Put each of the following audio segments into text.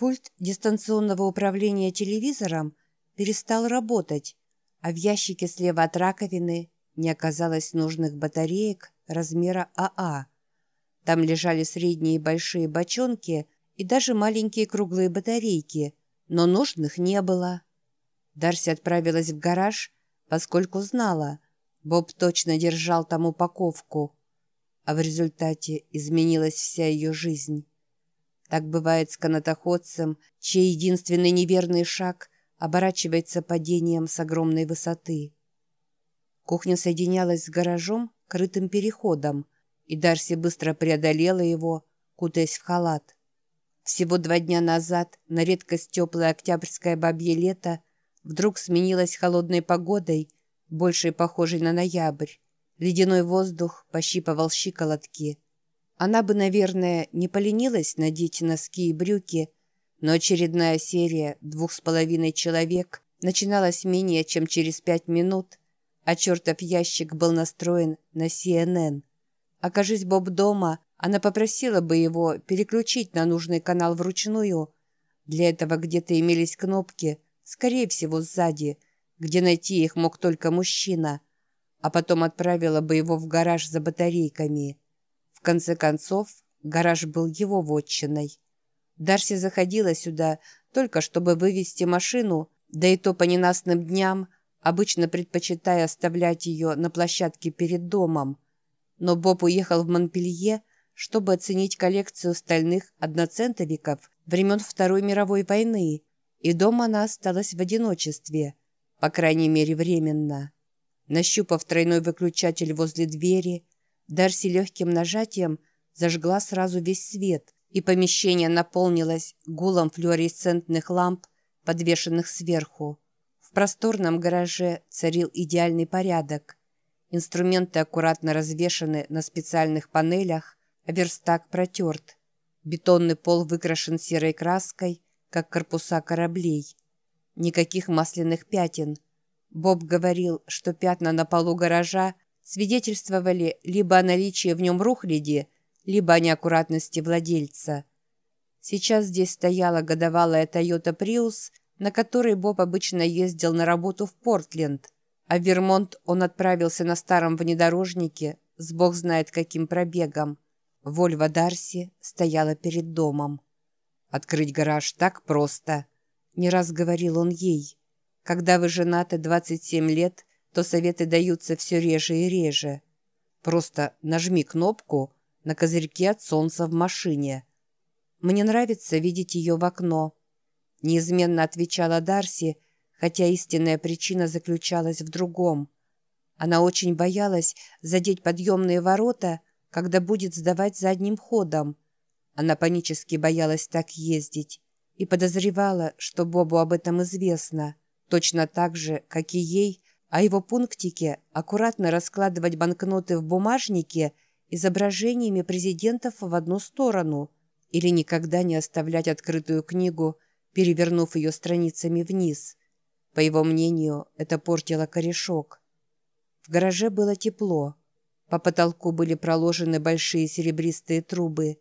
Пульт дистанционного управления телевизором перестал работать, а в ящике слева от раковины не оказалось нужных батареек размера АА. Там лежали средние и большие бочонки и даже маленькие круглые батарейки, но нужных не было. Дарси отправилась в гараж, поскольку знала, Боб точно держал там упаковку, а в результате изменилась вся ее жизнь. Так бывает с канатоходцем, чей единственный неверный шаг оборачивается падением с огромной высоты. Кухня соединялась с гаражом крытым переходом, и Дарси быстро преодолела его, кутаясь в халат. Всего два дня назад на редкость теплое октябрьское бабье лето вдруг сменилось холодной погодой, больше похожей на ноябрь. Ледяной воздух пощипывал щиколотки – она бы, наверное, не поленилась надеть носки и брюки, но очередная серия двух с половиной человек начиналась менее чем через пять минут, а чертов ящик был настроен на CNN. Окажись Боб дома, она попросила бы его переключить на нужный канал вручную. Для этого где-то имелись кнопки, скорее всего, сзади, где найти их мог только мужчина, а потом отправила бы его в гараж за батарейками. В конце концов, гараж был его вотчиной. Дарси заходила сюда только чтобы вывести машину, да и то по ненастным дням, обычно предпочитая оставлять ее на площадке перед домом. Но Боб уехал в Монпелье, чтобы оценить коллекцию стальных одноцентовиков времен Второй мировой войны, и дома она осталась в одиночестве, по крайней мере временно. Нащупав тройной выключатель возле двери, Дарси легким нажатием зажгла сразу весь свет, и помещение наполнилось гулом флуоресцентных ламп, подвешенных сверху. В просторном гараже царил идеальный порядок. Инструменты аккуратно развешаны на специальных панелях, а верстак протерт. Бетонный пол выкрашен серой краской, как корпуса кораблей. Никаких масляных пятен. Боб говорил, что пятна на полу гаража свидетельствовали либо о наличии в нем рухляди, либо о неаккуратности владельца. Сейчас здесь стояла годовалая Toyota Prius, на которой Боб обычно ездил на работу в Портленд, а в Вермонт он отправился на старом внедорожнике с бог знает каким пробегом. Вольва Дарси стояла перед домом. «Открыть гараж так просто», — не раз говорил он ей. «Когда вы женаты 27 лет, то советы даются все реже и реже. Просто нажми кнопку на козырьке от солнца в машине. Мне нравится видеть ее в окно. Неизменно отвечала Дарси, хотя истинная причина заключалась в другом. Она очень боялась задеть подъемные ворота, когда будет сдавать задним ходом. Она панически боялась так ездить и подозревала, что Бобу об этом известно, точно так же, как и ей – а его пунктике аккуратно раскладывать банкноты в бумажнике изображениями президентов в одну сторону или никогда не оставлять открытую книгу, перевернув ее страницами вниз. По его мнению, это портило корешок. В гараже было тепло. По потолку были проложены большие серебристые трубы.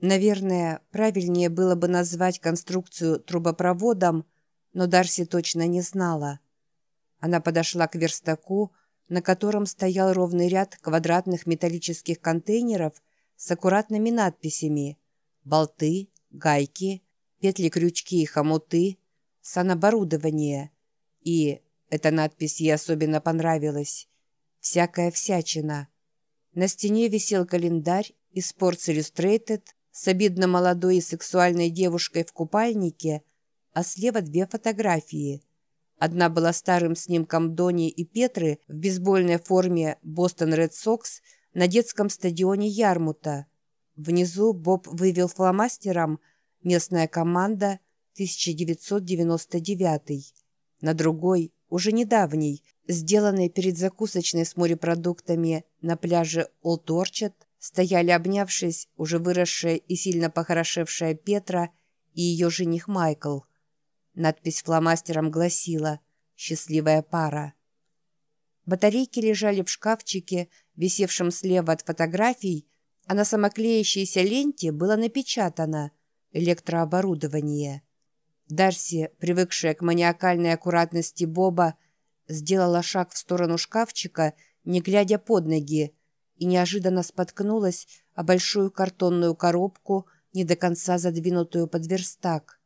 Наверное, правильнее было бы назвать конструкцию трубопроводом, но Дарси точно не знала. Она подошла к верстаку, на котором стоял ровный ряд квадратных металлических контейнеров с аккуратными надписями «Болты», «Гайки», «Петли-крючки и хомуты», «Саноборудование». И, эта надпись ей особенно понравилась, «Всякая всячина». На стене висел календарь из Sports Illustrated с обидно молодой и сексуальной девушкой в купальнике, а слева две фотографии – Одна была старым снимком Дони и Петры в бейсбольной форме «Бостон Ред Сокс» на детском стадионе Ярмута. Внизу Боб вывел фломастером «Местная команда 1999». На другой, уже недавней, сделанной перед закусочной с морепродуктами на пляже Олд Орчет, стояли обнявшись уже выросшая и сильно похорошевшая Петра и ее жених Майкл – Надпись фломастером гласила «Счастливая пара». Батарейки лежали в шкафчике, висевшем слева от фотографий, а на самоклеящейся ленте было напечатано электрооборудование. Дарси, привыкшая к маниакальной аккуратности Боба, сделала шаг в сторону шкафчика, не глядя под ноги, и неожиданно споткнулась о большую картонную коробку, не до конца задвинутую под верстак.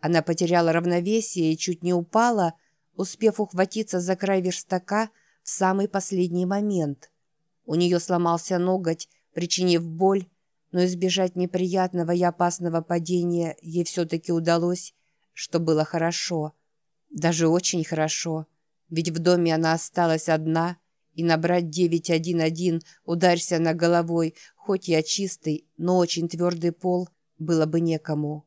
Она потеряла равновесие и чуть не упала, успев ухватиться за край верстака в самый последний момент. У нее сломался ноготь, причинив боль, но избежать неприятного и опасного падения ей все-таки удалось, что было хорошо. Даже очень хорошо, ведь в доме она осталась одна, и набрать 911, ударься на головой, хоть и чистый, но очень твердый пол, было бы некому.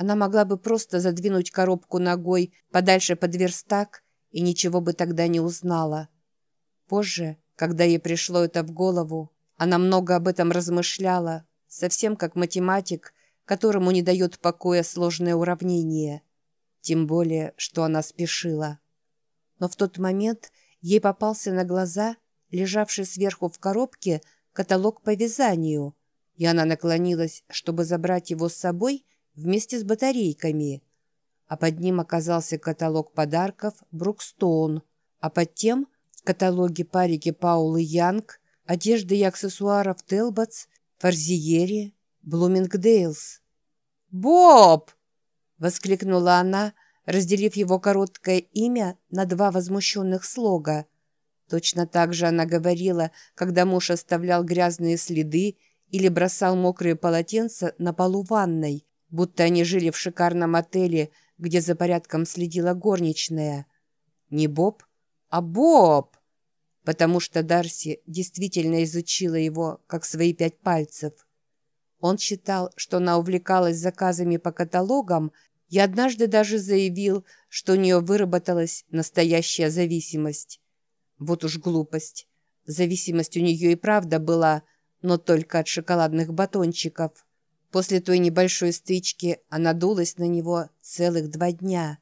Она могла бы просто задвинуть коробку ногой подальше под верстак и ничего бы тогда не узнала. Позже, когда ей пришло это в голову, она много об этом размышляла, совсем как математик, которому не дает покоя сложное уравнение. Тем более, что она спешила. Но в тот момент ей попался на глаза, лежавший сверху в коробке, каталог по вязанию, и она наклонилась, чтобы забрать его с собой вместе с батарейками. А под ним оказался каталог подарков «Брукстоун», а под тем – каталоги парики Паулы Янг, одежды и аксессуаров Телботс, Фарзиери, Блумингдейлс. «Боб!» — воскликнула она, разделив его короткое имя на два возмущенных слога. Точно так же она говорила, когда муж оставлял грязные следы или бросал мокрые полотенца на полу ванной, будто они жили в шикарном отеле, где за порядком следила горничная. Не Боб, а Боб! потому что Дарси действительно изучила его, как свои пять пальцев. Он считал, что она увлекалась заказами по каталогам и однажды даже заявил, что у нее выработалась настоящая зависимость. Вот уж глупость. Зависимость у нее и правда была, но только от шоколадных батончиков. После той небольшой стычки она дулась на него целых два дня.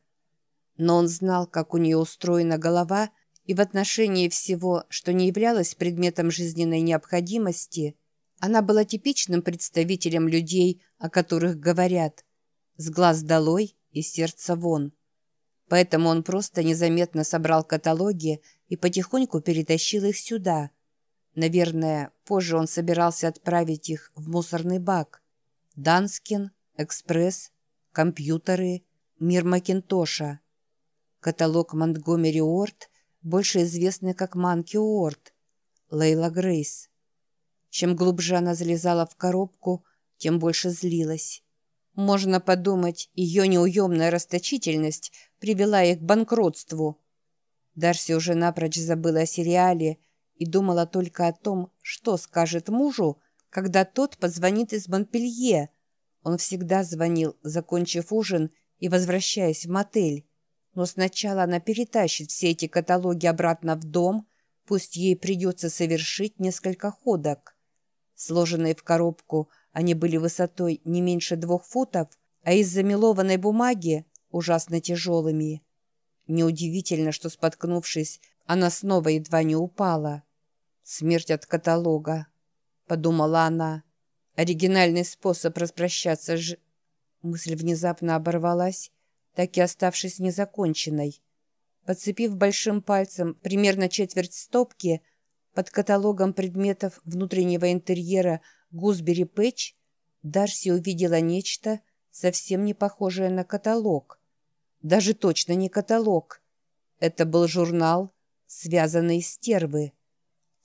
Но он знал, как у нее устроена голова и в отношении всего, что не являлось предметом жизненной необходимости, она была типичным представителем людей, о которых говорят «с глаз долой и сердца вон». Поэтому он просто незаметно собрал каталоги и потихоньку перетащил их сюда. Наверное, позже он собирался отправить их в мусорный бак. Данскин, Экспресс, компьютеры, мир Макинтоша. Каталог Монтгомери Уорд – больше известная как Манки Уорд, Лейла Грейс. Чем глубже она залезала в коробку, тем больше злилась. Можно подумать, ее неуемная расточительность привела их к банкротству. Дарси уже напрочь забыла о сериале и думала только о том, что скажет мужу, когда тот позвонит из Монпелье. Он всегда звонил, закончив ужин и возвращаясь в мотель. Но сначала она перетащит все эти каталоги обратно в дом, пусть ей придется совершить несколько ходок. Сложенные в коробку, они были высотой не меньше двух футов, а из замелованной бумаги ужасно тяжелыми. Неудивительно, что, споткнувшись, она снова едва не упала. «Смерть от каталога», — подумала она. «Оригинальный способ распрощаться ж...» Мысль внезапно оборвалась, так и оставшись незаконченной. Подцепив большим пальцем примерно четверть стопки под каталогом предметов внутреннего интерьера Гузбери Пэтч, Дарси увидела нечто, совсем не похожее на каталог. Даже точно не каталог. Это был журнал, связанный стервы.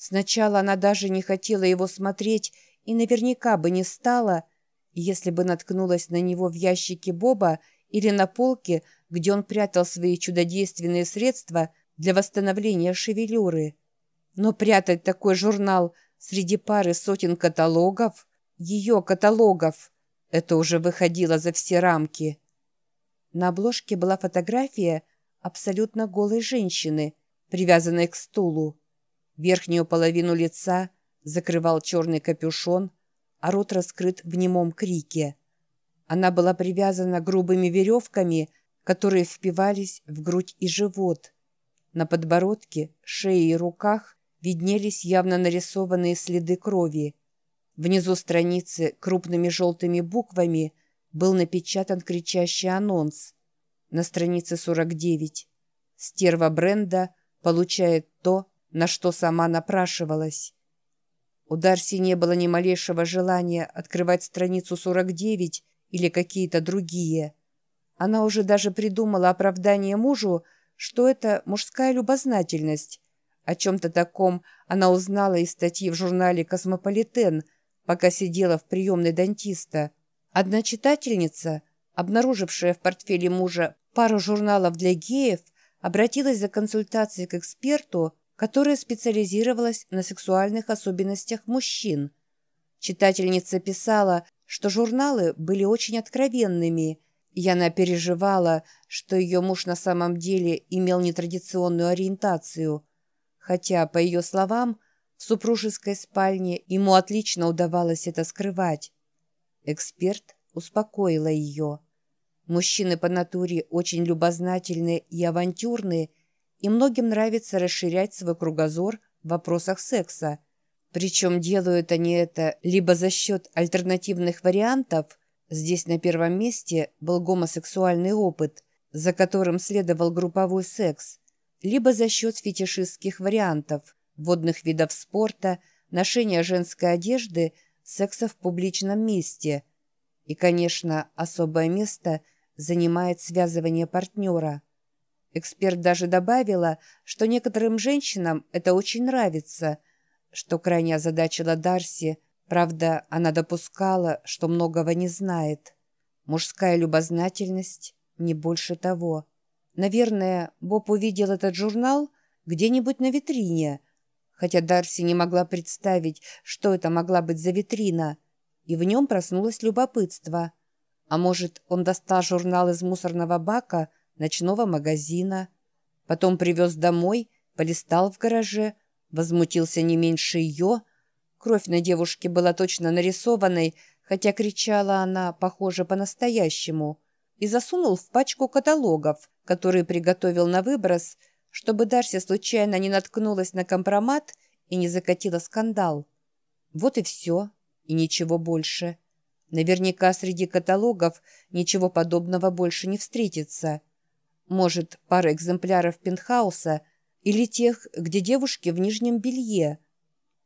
Сначала она даже не хотела его смотреть и наверняка бы не стала, если бы наткнулась на него в ящике Боба или на полке, где он прятал свои чудодейственные средства для восстановления шевелюры. Но прятать такой журнал среди пары сотен каталогов, ее каталогов, это уже выходило за все рамки. На обложке была фотография абсолютно голой женщины, привязанной к стулу. Верхнюю половину лица закрывал черный капюшон, а рот раскрыт в немом крике. Она была привязана грубыми веревками, которые впивались в грудь и живот. На подбородке, шее и руках виднелись явно нарисованные следы крови. Внизу страницы крупными желтыми буквами был напечатан кричащий анонс на странице 49. Стерва бренда получает то, на что сама напрашивалась. У Дарси не было ни малейшего желания открывать страницу 49 или какие-то другие. Она уже даже придумала оправдание мужу, что это мужская любознательность. О чем-то таком она узнала из статьи в журнале «Космополитен», пока сидела в приемной дантиста. Одна читательница, обнаружившая в портфеле мужа пару журналов для геев, обратилась за консультацией к эксперту, которая специализировалась на сексуальных особенностях мужчин. Читательница писала, что журналы были очень откровенными, и она переживала, что ее муж на самом деле имел нетрадиционную ориентацию, хотя, по ее словам, в супружеской спальне ему отлично удавалось это скрывать. Эксперт успокоила ее. Мужчины по натуре очень любознательные и авантюрные, и многим нравится расширять свой кругозор в вопросах секса. Причем делают они это либо за счет альтернативных вариантов, здесь на первом месте был гомосексуальный опыт, за которым следовал групповой секс, либо за счет фетишистских вариантов, водных видов спорта, ношения женской одежды, секса в публичном месте. И, конечно, особое место – занимает связывание партнера. Эксперт даже добавила, что некоторым женщинам это очень нравится, что крайне озадачила Дарси, правда, она допускала, что многого не знает. Мужская любознательность не больше того. Наверное, Боб увидел этот журнал где-нибудь на витрине, хотя Дарси не могла представить, что это могла быть за витрина, и в нем проснулось любопытство – а может, он достал журнал из мусорного бака ночного магазина, потом привез домой, полистал в гараже, возмутился не меньше ее. Кровь на девушке была точно нарисованной, хотя кричала она, похоже, по-настоящему, и засунул в пачку каталогов, которые приготовил на выброс, чтобы Дарси случайно не наткнулась на компромат и не закатила скандал. Вот и все, и ничего больше. Наверняка среди каталогов ничего подобного больше не встретится. Может, пара экземпляров пентхауса или тех, где девушки в нижнем белье.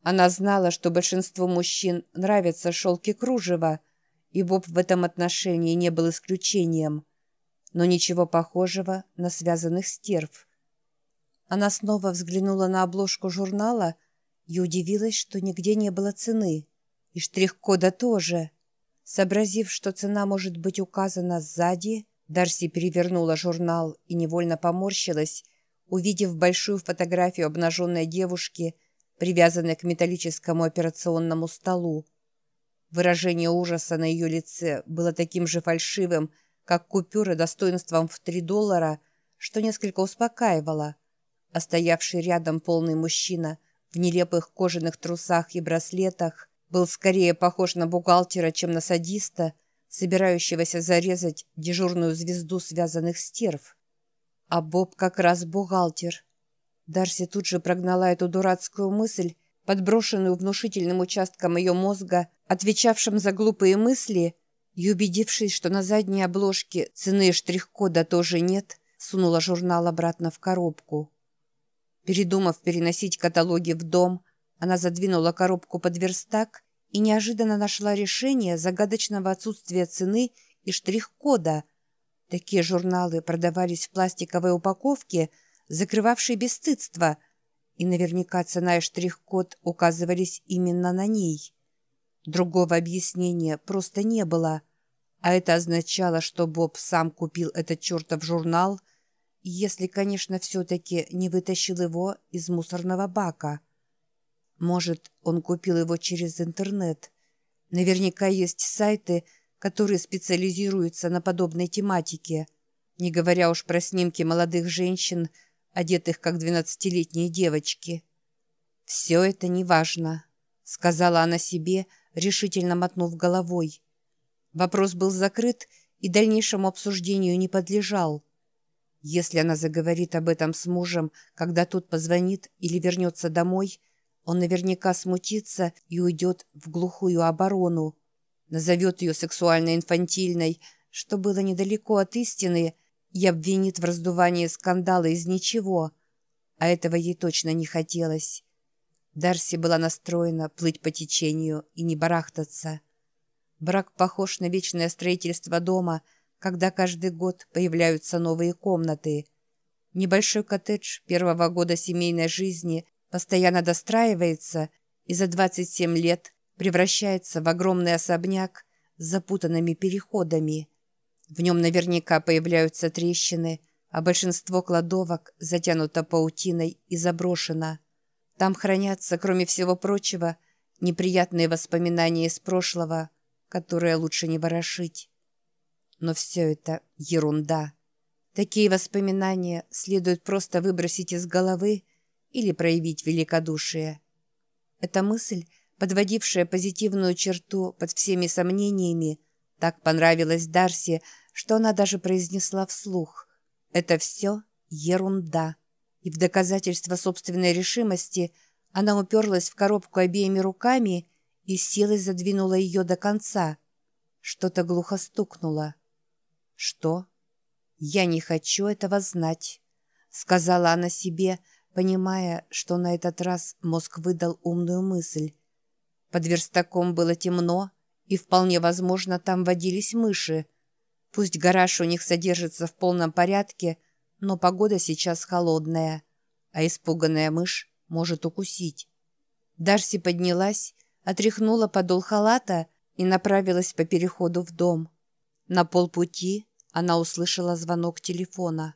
Она знала, что большинству мужчин нравятся шелки кружева, и Боб в этом отношении не был исключением. Но ничего похожего на связанных стерв. Она снова взглянула на обложку журнала и удивилась, что нигде не было цены. И штрих-кода тоже – Сообразив, что цена может быть указана сзади, Дарси перевернула журнал и невольно поморщилась, увидев большую фотографию обнаженной девушки, привязанной к металлическому операционному столу. Выражение ужаса на ее лице было таким же фальшивым, как купюры достоинством в три доллара, что несколько успокаивало. А стоявший рядом полный мужчина в нелепых кожаных трусах и браслетах был скорее похож на бухгалтера, чем на садиста, собирающегося зарезать дежурную звезду связанных стерв. А Боб как раз бухгалтер. Дарси тут же прогнала эту дурацкую мысль, подброшенную внушительным участком ее мозга, отвечавшим за глупые мысли, и, убедившись, что на задней обложке цены штрих-кода тоже нет, сунула журнал обратно в коробку. Передумав переносить каталоги в дом, она задвинула коробку под верстак и неожиданно нашла решение загадочного отсутствия цены и штрих-кода. Такие журналы продавались в пластиковой упаковке, закрывавшей бесстыдство, и наверняка цена и штрих-код указывались именно на ней. Другого объяснения просто не было, а это означало, что Боб сам купил этот чертов журнал, если, конечно, все-таки не вытащил его из мусорного бака. Может, он купил его через интернет. Наверняка есть сайты, которые специализируются на подобной тематике, не говоря уж про снимки молодых женщин, одетых как двенадцатилетние девочки. «Все это неважно», — сказала она себе, решительно мотнув головой. Вопрос был закрыт и дальнейшему обсуждению не подлежал. Если она заговорит об этом с мужем, когда тот позвонит или вернется домой — он наверняка смутится и уйдет в глухую оборону. назовет ее сексуально-инфантильной, что было недалеко от истины, и обвинит в раздувании скандала из ничего. А этого ей точно не хотелось. Дарси была настроена плыть по течению и не барахтаться. Брак похож на вечное строительство дома, когда каждый год появляются новые комнаты. Небольшой коттедж первого года семейной жизни постоянно достраивается и за 27 лет превращается в огромный особняк с запутанными переходами. В нем наверняка появляются трещины, а большинство кладовок затянуто паутиной и заброшено. Там хранятся, кроме всего прочего, неприятные воспоминания из прошлого, которые лучше не ворошить. Но все это ерунда. Такие воспоминания следует просто выбросить из головы или проявить великодушие. Эта мысль, подводившая позитивную черту под всеми сомнениями, так понравилась Дарси, что она даже произнесла вслух. «Это все ерунда» и в доказательство собственной решимости она уперлась в коробку обеими руками и силой задвинула ее до конца. Что-то глухо стукнуло. «Что?» «Я не хочу этого знать», — сказала она себе, понимая, что на этот раз мозг выдал умную мысль. Под верстаком было темно, и вполне возможно, там водились мыши. Пусть гараж у них содержится в полном порядке — но погода сейчас холодная, а испуганная мышь может укусить. Дарси поднялась, отряхнула подол халата и направилась по переходу в дом. На полпути она услышала звонок телефона.